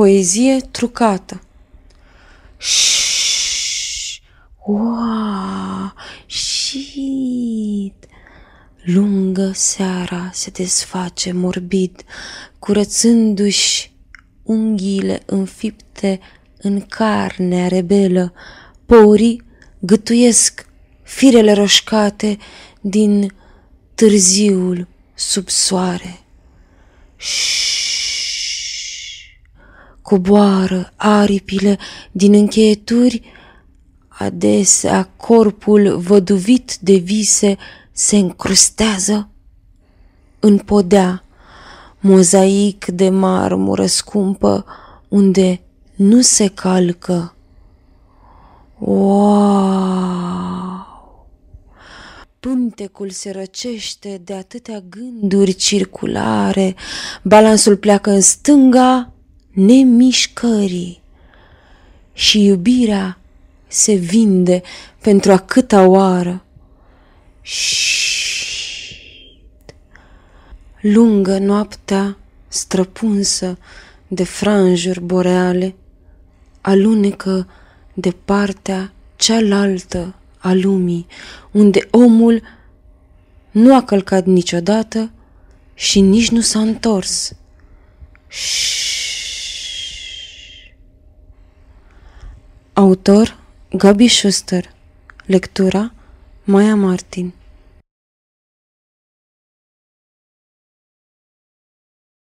Poezie trucată Shhh, Wow, shit. Lungă seara se desface morbid, curățându-și unghiile înfipte în carnea rebelă, porii gătuiesc firele roșcate din târziul sub soare. Coboară aripile din încheieturi, adesea corpul văduvit de vise se încrustează în podea, mozaic de marmură scumpă, unde nu se calcă. Wow! Pântecul se răcește de atâtea gânduri circulare, balansul pleacă în stânga nemișcării și iubirea se vinde pentru a câta oară. Și lungă noaptea străpunsă de franjuri boreale, alunecă de partea cealaltă a lumii, unde omul nu a călcat niciodată și nici nu s-a întors. Autor Gabi Schuster. Lectura Maya Martin